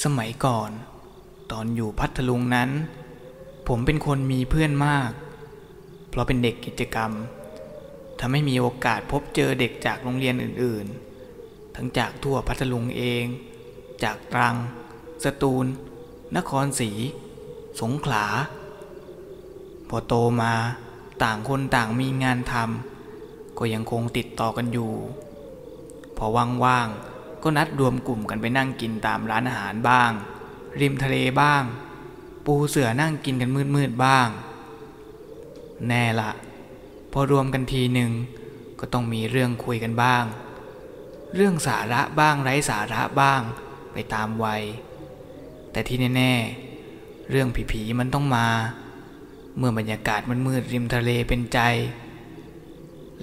สมัยก่อน ตอนอยู่พัทลุงนั้น ผมเป็นคนมีเพื่อนมาก เพราะเป็นเด็กกิจกรรมทำให้มีโอกาสพบเจอเด็กจากโรงเรียนอื่นๆ ทั้งจากทั่วพัทลุงเอง จากตรัง สตูล นครศรี สงขลา พอโตมาต่างคนต่างมีงานทำก็ยังคงติดต่อกันอยู่ พอว่างๆ ก็นัดรวมกลุ่มกันไปนั่งกินตามร้านอาหารบ้าง ริมทะเลบ้าง ปูเสือนั่งกินกันมืดๆบ้าง แน่ละพอรวมกันทีหนึ่งก็ต้องมีเรื่องคุยกันบ้าง เรื่องสาระบ้างไร้สาระบ้างไปตามวัย แต่ที่แน่ๆ เรื่องผีๆมันต้องมา เมื่อบรรยากาศมันมืดริมทะเลเป็นใจ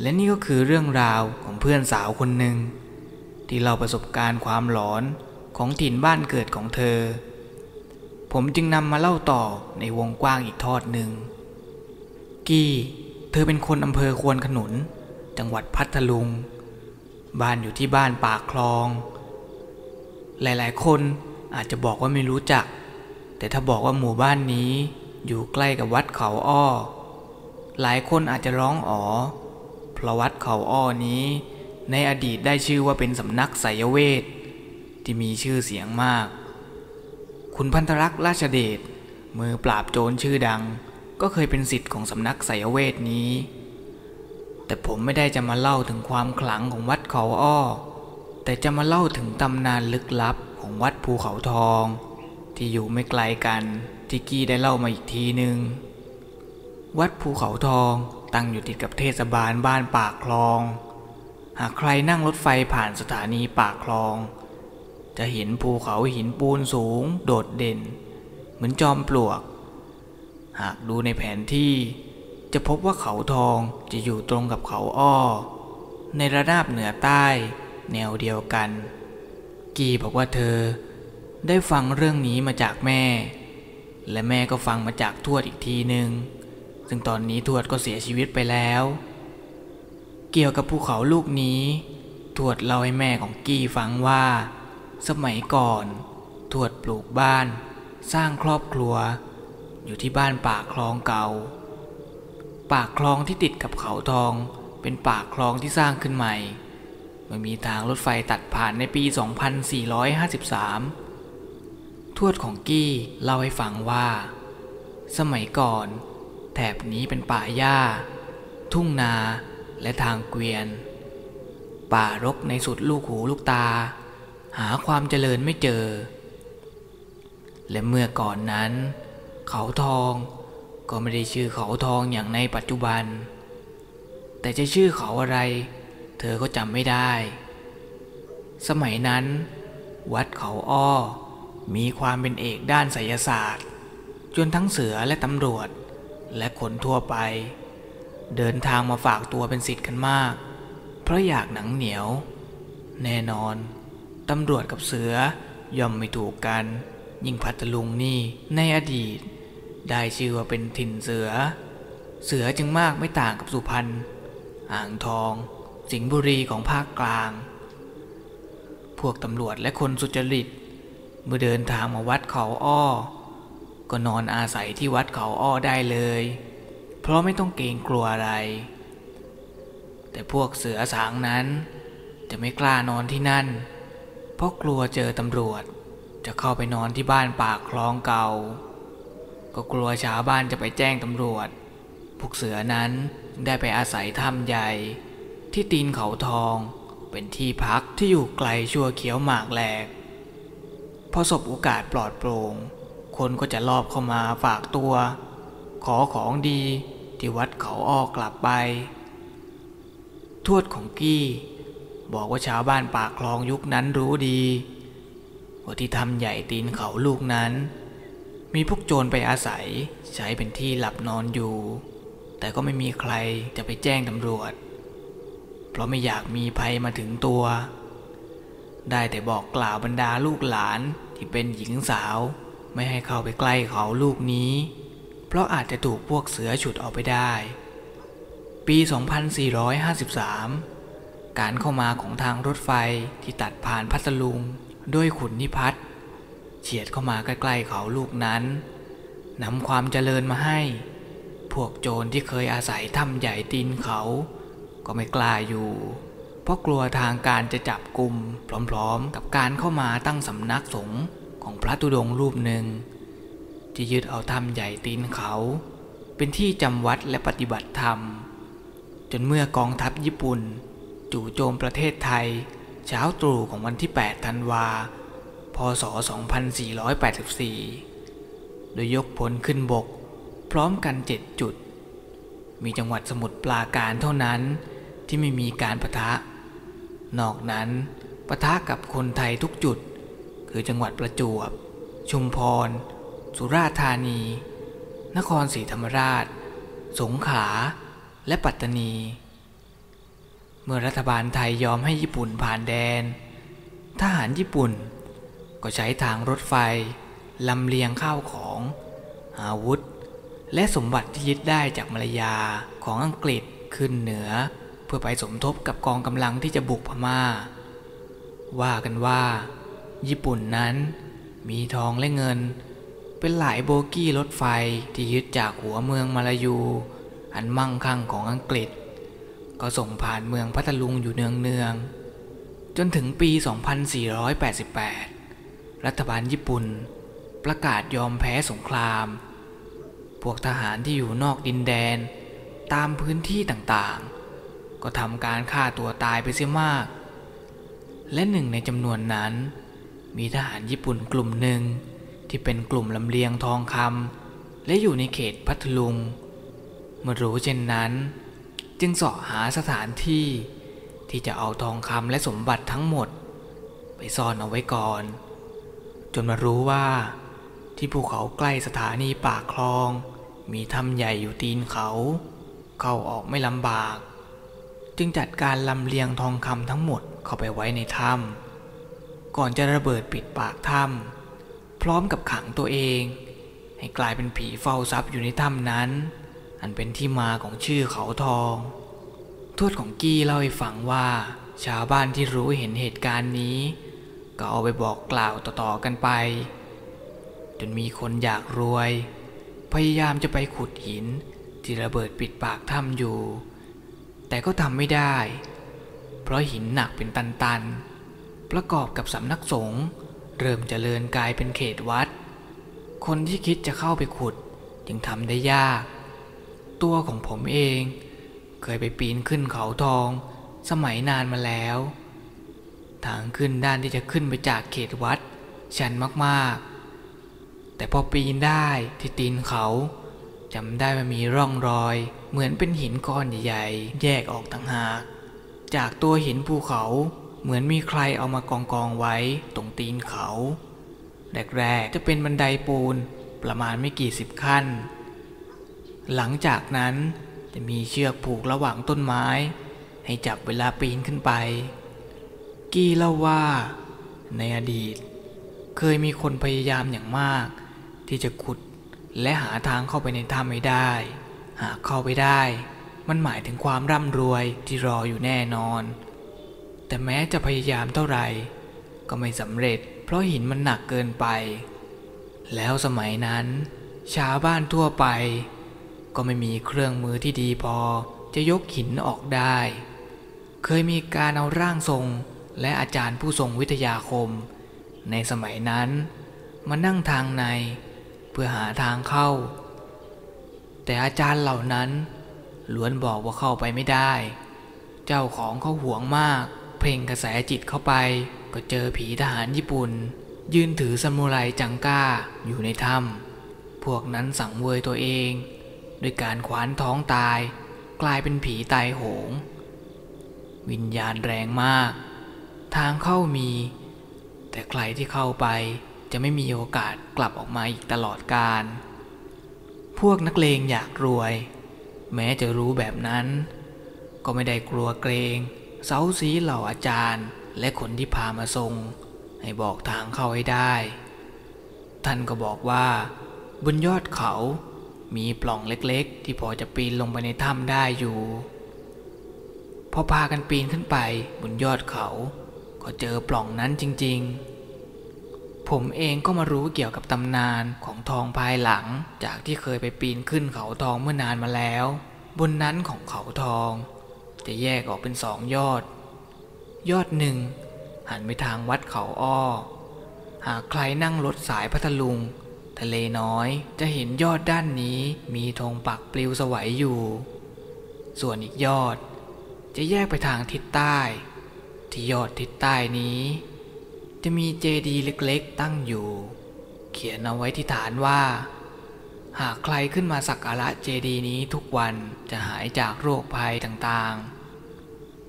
และนี่ก็คือเรื่องราวของเพื่อนสาวคนหนึ่ง ที่เราประสบการณ์ความหลอนของถิ่นบ้านเกิดของเธอ ผมจึงนำมาเล่าต่อในวงกว้างอีกทอดหนึ่ง กี้ เธอเป็นคนอำเภอควนขนุน จังหวัดพัทลุง บ้านอยู่ที่บ้านปากคลอง หลายๆ คนอาจจะบอกว่าไม่รู้จัก แต่ถ้าบอกว่าหมู่บ้านนี้อยู่ใกล้กับวัดเขาอ้อ หลายคนอาจจะร้องอ๋อ เพราะวัดเขาอ้อนี้ ในอดีตได้ชื่อว่าเป็นสำนักไสยเวทที่มีชื่อเสียงมาก คุณพันธรักษ์ราชเดชมือปราบโจรชื่อดัง ก็เคยเป็นสิทธิ์ของสำนักไสยเวทนี้ แต่ผมไม่ได้จะมาเล่าถึงความขลังของวัดเขาอ้อ แต่จะมาเล่าถึงตำนานลึกลับของวัดภูเขาทอง ที่อยู่ไม่ไกลกันที่กี้ได้เล่ามาอีกทีหนึ่งวัดภูเขาทองตั้งอยู่ติดกับเทศบาลบ้านปากคลอง หากใครนั่งรถไฟผ่านสถานีปากคลอง จะเห็นภูเขาหินปูนสูง โดดเด่น เหมือนจอมปลวก หากดูในแผนที่ จะพบว่าเขาทองจะอยู่ตรงกับเขาอ้อ ในระนาบเหนือใต้ แนวเดียวกัน กีบอกว่าเธอ ได้ฟังเรื่องนี้มาจากแม่ และแม่ก็ฟังมาจากทวดอีกทีหนึ่งซึ่งตอนนี้ทวดก็เสียชีวิตไปแล้ว เกี่ยวกับภูเขาลูกนี้ทวดเล่าให้แม่ของกี้ฟังว่า สมัยก่อนทวดปลูกบ้าน สร้างครอบครัว อยู่ที่บ้านปากคลองเก่า ปากคลองที่ติดกับเขาทอง เป็นปากคลองที่สร้างขึ้นใหม่เมื่อมีทางรถไฟตัดผ่านในปี 2453 ทวดของกี้เล่าให้ฟังว่า สมัยก่อน แถบนี้เป็นป่าหญ้า ทุ่งนา และทางเกวียน ป่ารกในสุดลูกหูลูกตา หาความเจริญไม่เจอ และเมื่อก่อนนั้น เขาทองก็ไม่ได้ชื่อเขาทองอย่างในปัจจุบัน แต่จะชื่อเขาอะไร เธอก็จำไม่ได้ สมัยนั้น วัดเขาอ้อ มีความเป็นเอกด้านไสยศาสตร์ จนทั้งเสือและตำรวจ และคนทั่วไป เดินทางมาฝากตัวเป็นสิทธิ์กันมาก เพราะอยากหนังเหนียว แน่นอนตำรวจกับเสือย่อมไม่ถูกกัน ยิ่งพัทลุงนี่ในอดีต ได้ชื่อว่าเป็นถิ่นเสือ เสือจึงมากไม่ต่างกับสุพรรณอ่างทอง สิงห์บุรีของภาคกลาง พวกตำรวจและคนสุจริต เมื่อเดินทางมาวัดเขาอ้อ ก็นอนอาศัยที่วัดเขาอ้อได้เลย เพราะไม่ต้องเกรงกลัวอะไร แต่พวกเสือสางนั้น จะไม่กล้านอนที่นั่น เพราะกลัวเจอตำรวจ จะเข้าไปนอนที่บ้านปากคลองเก่า ก็กลัวชาวบ้านจะไปแจ้งตำรวจ พวกเสือนั้นได้ไปอาศัยถ้ำใหญ่ ที่ตีนเขาทองเป็นที่พักที่อยู่ไกลชั่วเขียวหมากแหลก พอสบโอกาสปลอดโปร่ง คนก็จะลอบเข้ามาฝากตัว ขอของดี ที่วัดเขาออกกลับไป ทวดของกี้บอกว่าชาวบ้านปากคลองยุคนั้นรู้ดีว่าที่ทำใหญ่ตีนเขาลูกนั้น มีพวกโจรไปอาศัยใช้เป็นที่หลับนอนอยู่ แต่ก็ไม่มีใครจะไปแจ้งตำรวจ เพราะไม่อยากมีภัยมาถึงตัว ได้แต่บอกกล่าวบรรดาลูกหลานที่เป็นหญิงสาวไม่ให้เข้าไปใกล้เขาลูกนี้ เพราะอาจจะถูกพวกเสือฉุดออกไปได้ ปี 2453 การเข้ามาของทางรถไฟที่ตัดผ่านพัทลุงด้วยขุนนิพัฒน์เฉียดเข้ามาใกล้ๆเขาลูกนั้นนำความเจริญมาให้ พวกโจรที่เคยอาศัยถ้ำใหญ่ตีนเขา ก็ไม่กล้าอยู่ เพราะกลัวทางการจะจับกลุ่มพร้อมๆ กับการเข้ามาตั้งสำนักสงฆ์ของพระตุดงรูปหนึ่ง ที่ยึดเอาถ้ำใหญ่ตีนเขา เป็นที่จำวัดและปฏิบัติธรรม จนเมื่อกองทัพญี่ปุ่น จู่โจมประเทศไทย เช้าตรู่ของวันที่ 8 ธันวา พศ 2484 โดยยกพลขึ้นบก พร้อมกัน7จุด มีจังหวัดสมุทรปราการเท่านั้นที่ไม่มีการประทะ นอกนั้นปะทะกับคนไทยทุกจุด คือจังหวัดประจวบ ชุมพร สุราษฎร์ธานี นครศรีธรรมราช สงขลา และปัตตานี เมื่อรัฐบาลไทยยอมให้ญี่ปุ่นผ่านแดน ทหารญี่ปุ่น ก็ใช้ทางรถไฟลำเลียงข้าวของ อาวุธ และสมบัติที่ยึดได้จากมายาของอังกฤษขึ้นเหนือ เพื่อไปสมทบกับกองกำลังที่จะบุกพมา่า ว่ากันว่า ญี่ปุ่นนั้นมีทองและเงิน เป็นหลายโบกี้รถไฟที่ยึดจากหัวเมืองมาลายู อันมั่งคั่งของอังกฤษ ก็ส่งผ่านเมืองพัทลุงอยู่เนืองๆ จนถึงปี 2488 รัฐบาลญี่ปุ่น ประกาศยอมแพ้สงคราม พวกทหารที่อยู่นอกดินแดน ตามพื้นที่ต่างๆ ก็ทำการฆ่าตัวตายไปเสียมาก และหนึ่งในจำนวนนั้น มีทหารญี่ปุ่นกลุ่มหนึ่ง ที่เป็นกลุ่มลำเลียงทองคำและอยู่ในเขตพัทลุง เมื่อรู้เช่นนั้น จึงเสาะหาสถานที่ที่จะเอาทองคำและสมบัติทั้งหมด ไปซ่อนเอาไว้ก่อน จนมารู้ว่าที่ภูเขาใกล้สถานีปากคลอง มีถ้ำใหญ่อยู่ตีนเขา เข้าออกไม่ลำบาก จึงจัดการลำเลียงทองคำทั้งหมดเข้าไปไว้ในถ้ำก่อนจะระเบิดปิดปากถ้ำ พร้อมกับขังตัวเอง ให้กลายเป็นผีเฝ้าทรัพย์อยู่ในถ้ำนั้น อันเป็นที่มาของชื่อเขาทอง ทวดของกี้เล่าให้ฟังว่า ชาวบ้านที่รู้เห็นเหตุการณ์นี้ ก็เอาไปบอกกล่าวต่อๆกันไป จนมีคนอยากรวย พยายามจะไปขุดหินที่ระเบิดปิดปากถ้ำอยู่ แต่ก็ทำไม่ได้ เพราะหินหนักเป็นตันๆ ประกอบกับสำนักสงฆ์ เริ่มจเจริญกลายเป็นเขตวัด คนที่คิดจะเข้าไปขุดจึงทำได้ยาก ตัวของผมเอง เคยไปปีนขึ้นเขาทอง สมัยนานมาแล้ว ทางขึ้นด้านที่จะขึ้นไปจากเขตวัด ชันมากๆ แต่พอปีนได้ที่ตีนเขาจำได้ว่ามีร่องรอย เหมือนเป็นหินก้อนใหญ่ๆ แยกออกต่างหาก จากตัวหินภูเขา เหมือนมีใครเอามากองกองไว้ตรงตีนเขาแรกๆจะเป็นบันไดปูนประมาณไม่กี่สิบขั้น หลังจากนั้นจะมีเชือกผูกระหว่างต้นไม้ ให้จับเวลาปีนขึ้นไป กี้เล่าว่า ในอดีต เคยมีคนพยายามอย่างมาก ที่จะขุดและหาทางเข้าไปในถ้ำไม่ได้ หากเข้าไปได้ มันหมายถึงความร่ำรวยที่รออยู่แน่นอน แต่แม้จะพยายามเท่าไหร่ก็ไม่สำเร็จ เพราะหินมันหนักเกินไป แล้วสมัยนั้น ชาวบ้านทั่วไป ก็ไม่มีเครื่องมือที่ดีพอจะยกหินออกได้ เคยมีการเอาร่างทรงและอาจารย์ผู้ทรงวิทยาคม ในสมัยนั้นมานั่งทางในเพื่อหาทางเข้า แต่อาจารย์เหล่านั้นล้วนบอกว่าเข้าไปไม่ได้ เจ้าของเขาห่วงมาก เพ่งกระแสจิตเข้าไป ก็เจอผีทหารญี่ปุ่น ยืนถือสมุไรจังก้าอยู่ในถ้ำพวกนั้นสังเวยตัวเองด้วยการขวานท้องตาย กลายเป็นผีตายโหง วิญญาณแรงมาก ทางเข้ามี แต่ใครที่เข้าไปจะไม่มีโอกาสกลับออกมาอีกตลอดกาลพวกนักเลงอยากรวย แม้จะรู้แบบนั้น ก็ไม่ได้กลัวเกรง เซาซีเหล่าอาจารย์และคนที่พามาทรง ให้บอกทางเข้าให้ได้ ท่านก็บอกว่า บนยอดเขามีปล่องเล็กๆ ที่พอจะปีนลงไปในถ้ำได้อยู่ พอพากันปีนขึ้นไปบนยอดเขา ก็เจอปล่องนั้นจริงๆ ผมเองก็มารู้เกี่ยวกับตำนานของทองภายหลังจากที่เคยไปปีนขึ้นเขาทองเมื่อนานมาแล้ว บนนั้นของเขาทอง จะแยกออกเป็นสองยอด ยอดหนึ่งหันไปทางวัดเขาอ้อ หากใครนั่งรถสายพัทลุง ทะเลน้อยจะเห็นยอดด้านนี้มีธงปักปลิวสวัยอยู่ ส่วนอีกยอด จะแยกไปทางทิศใต้ ที่ยอดทิศใต้นี้ จะมีเจดีย์เล็กๆตั้งอยู่ เขียนเอาไว้ที่ฐานว่า หากใครขึ้นมาสักการะเจดีย์นี้ทุกวันจะหายจากโรคภัยต่างๆ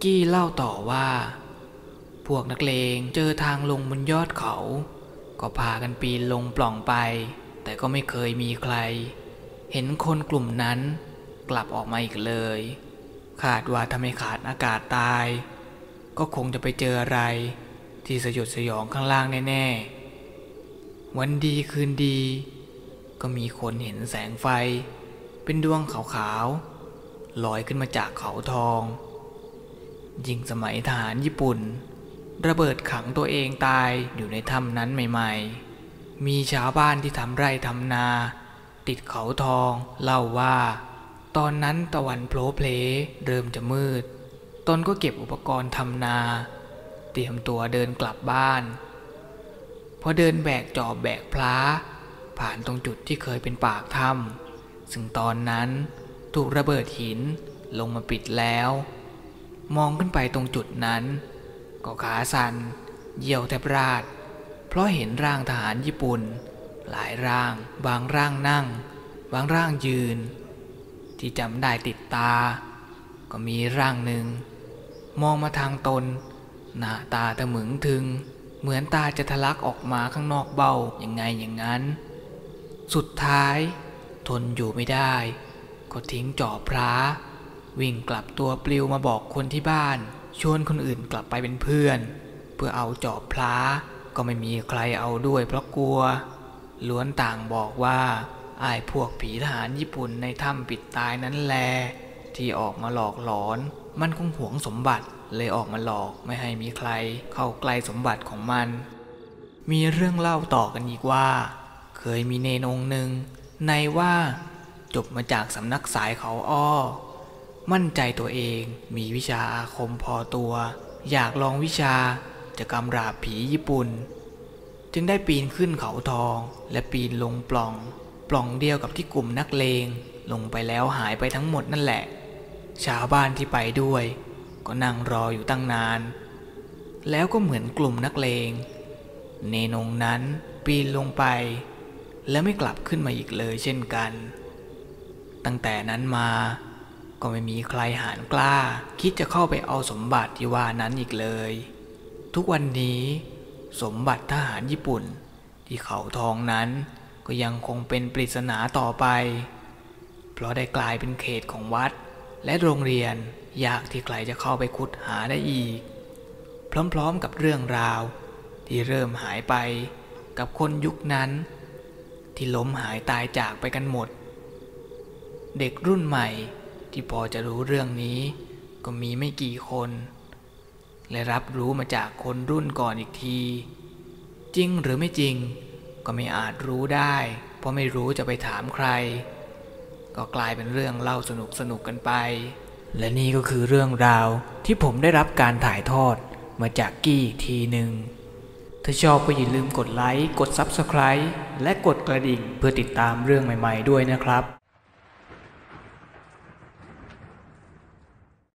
กี้เล่าต่อว่า พวกนักเลงเจอทางลงบนยอดเขา ก็พากันปีนลงปล่องไป แต่ก็ไม่เคยมีใคร เห็นคนกลุ่มนั้นกลับออกมาอีกเลยคาดว่าถ้าไม่ขาดอากาศตาย ก็คงจะไปเจออะไร ที่สยดสยองข้างล่างแน่ๆ วันดีคืนดี ก็มีคนเห็นแสงไฟ เป็นดวงขาวๆลอยขึ้นมาจากเขาทอง ยิงสมัยทหารญี่ปุ่น ระเบิดขังตัวเองตายอยู่ในถ้ำนั้นใหม่ๆ มีชาวบ้านที่ทำไร่ทำนา ติดเขาทองเล่าว่า ตอนนั้นตะวันโผล่เพลเริ่มจะมืด ตนก็เก็บอุปกรณ์ทำนา เตรียมตัวเดินกลับบ้าน พอเดินแบกจอบแบกพล้าผ่านตรงจุดที่เคยเป็นปากถ้ำซึ่งตอนนั้นถูกระเบิดหินลงมาปิดแล้ว มองขึ้นไปตรงจุดนั้น ก็ขาสัน่นเยี่ยวแทบราด เพราะเห็นร่างทหารญี่ปุ่น หลายร่าง บางร่างนั่ง บางร่างยืน ที่จำได้ติดตา ก็มีร่างหนึ่ง มองมาทางตน หน้าตาตะหมึงถึง เหมือนตาจะทะลักออกมาข้างนอกเบ้าอย่างไงอย่างนั้น สุดท้าย ทนอยู่ไม่ได้ ก็ทิ้งจอบพระ วิ่งกลับตัวปลิวมาบอกคนที่บ้าน ชวนคนอื่นกลับไปเป็นเพื่อน เพื่อเอาจอบพระก็ไม่มีใครเอาด้วยเพราะกลัว ล้วนต่างบอกว่าไอ้พวกผีทหารญี่ปุ่นในถ้ำปิดตายนั้นแล ที่ออกมาหลอกหลอน มันคงหวงสมบัติเลยออกมาหลอกไม่ให้มีใครเข้าใกล้สมบัติของมัน มีเรื่องเล่าต่อกันอีกว่า เคยมีเนนองหนึ่งในว่าจบมาจากสำนักสายเขาอ้อ มั่นใจตัวเอง มีวิชาอาคมพอตัว อยากลองวิชาจะกำราบผีญี่ปุ่น จึงได้ปีนขึ้นเขาทอง และปีนลงปล่อง ปล่องเดียวกับที่กลุ่มนักเลง ลงไปแล้วหายไปทั้งหมดนั่นแหละ ชาวบ้านที่ไปด้วย ก็นั่งรออยู่ตั้งนาน แล้วก็เหมือนกลุ่มนักเลง เนนงนั้นปีนลงไป แล้วไม่กลับขึ้นมาอีกเลยเช่นกัน ตั้งแต่นั้นมา ก็ไม่มีใครหานกล้า คิดจะเข้าไปเอาสมบัติที่ว่านั้นอีกเลย ทุกวันนี้สมบัติทหารญี่ปุ่น ที่เขาทองนั้นก็ยังคงเป็นปริศนาต่อไป เพราะได้กลายเป็นเขตของวัด และโรงเรียนยากที่ใครจะเข้าไปขุดหาได้อีก พร้อมๆกับเรื่องราว ที่เริ่มหายไปกับคนยุคนั้น ที่ล้มหายตายจากไปกันหมด เด็กรุ่นใหม่ ที่พอจะรู้เรื่องนี้ ก็มีไม่กี่คน และรับรู้มาจากคนรุ่นก่อนอีกที จริงหรือไม่จริง ก็ไม่อาจรู้ได้ เพราะไม่รู้จะไปถามใคร ก็กลายเป็นเรื่องเล่าสนุกสนุกกันไป และนี่ก็คือเรื่องราวที่ผมได้รับการถ่ายทอดมาจากกี้ทีหนึ่งถ้าชอบก็อย่าลืมกดไลค์ กด Subscribe และกดกระดิ่งเพื่อติดตามเรื่องใหม่ ๆ ด้วยนะครับ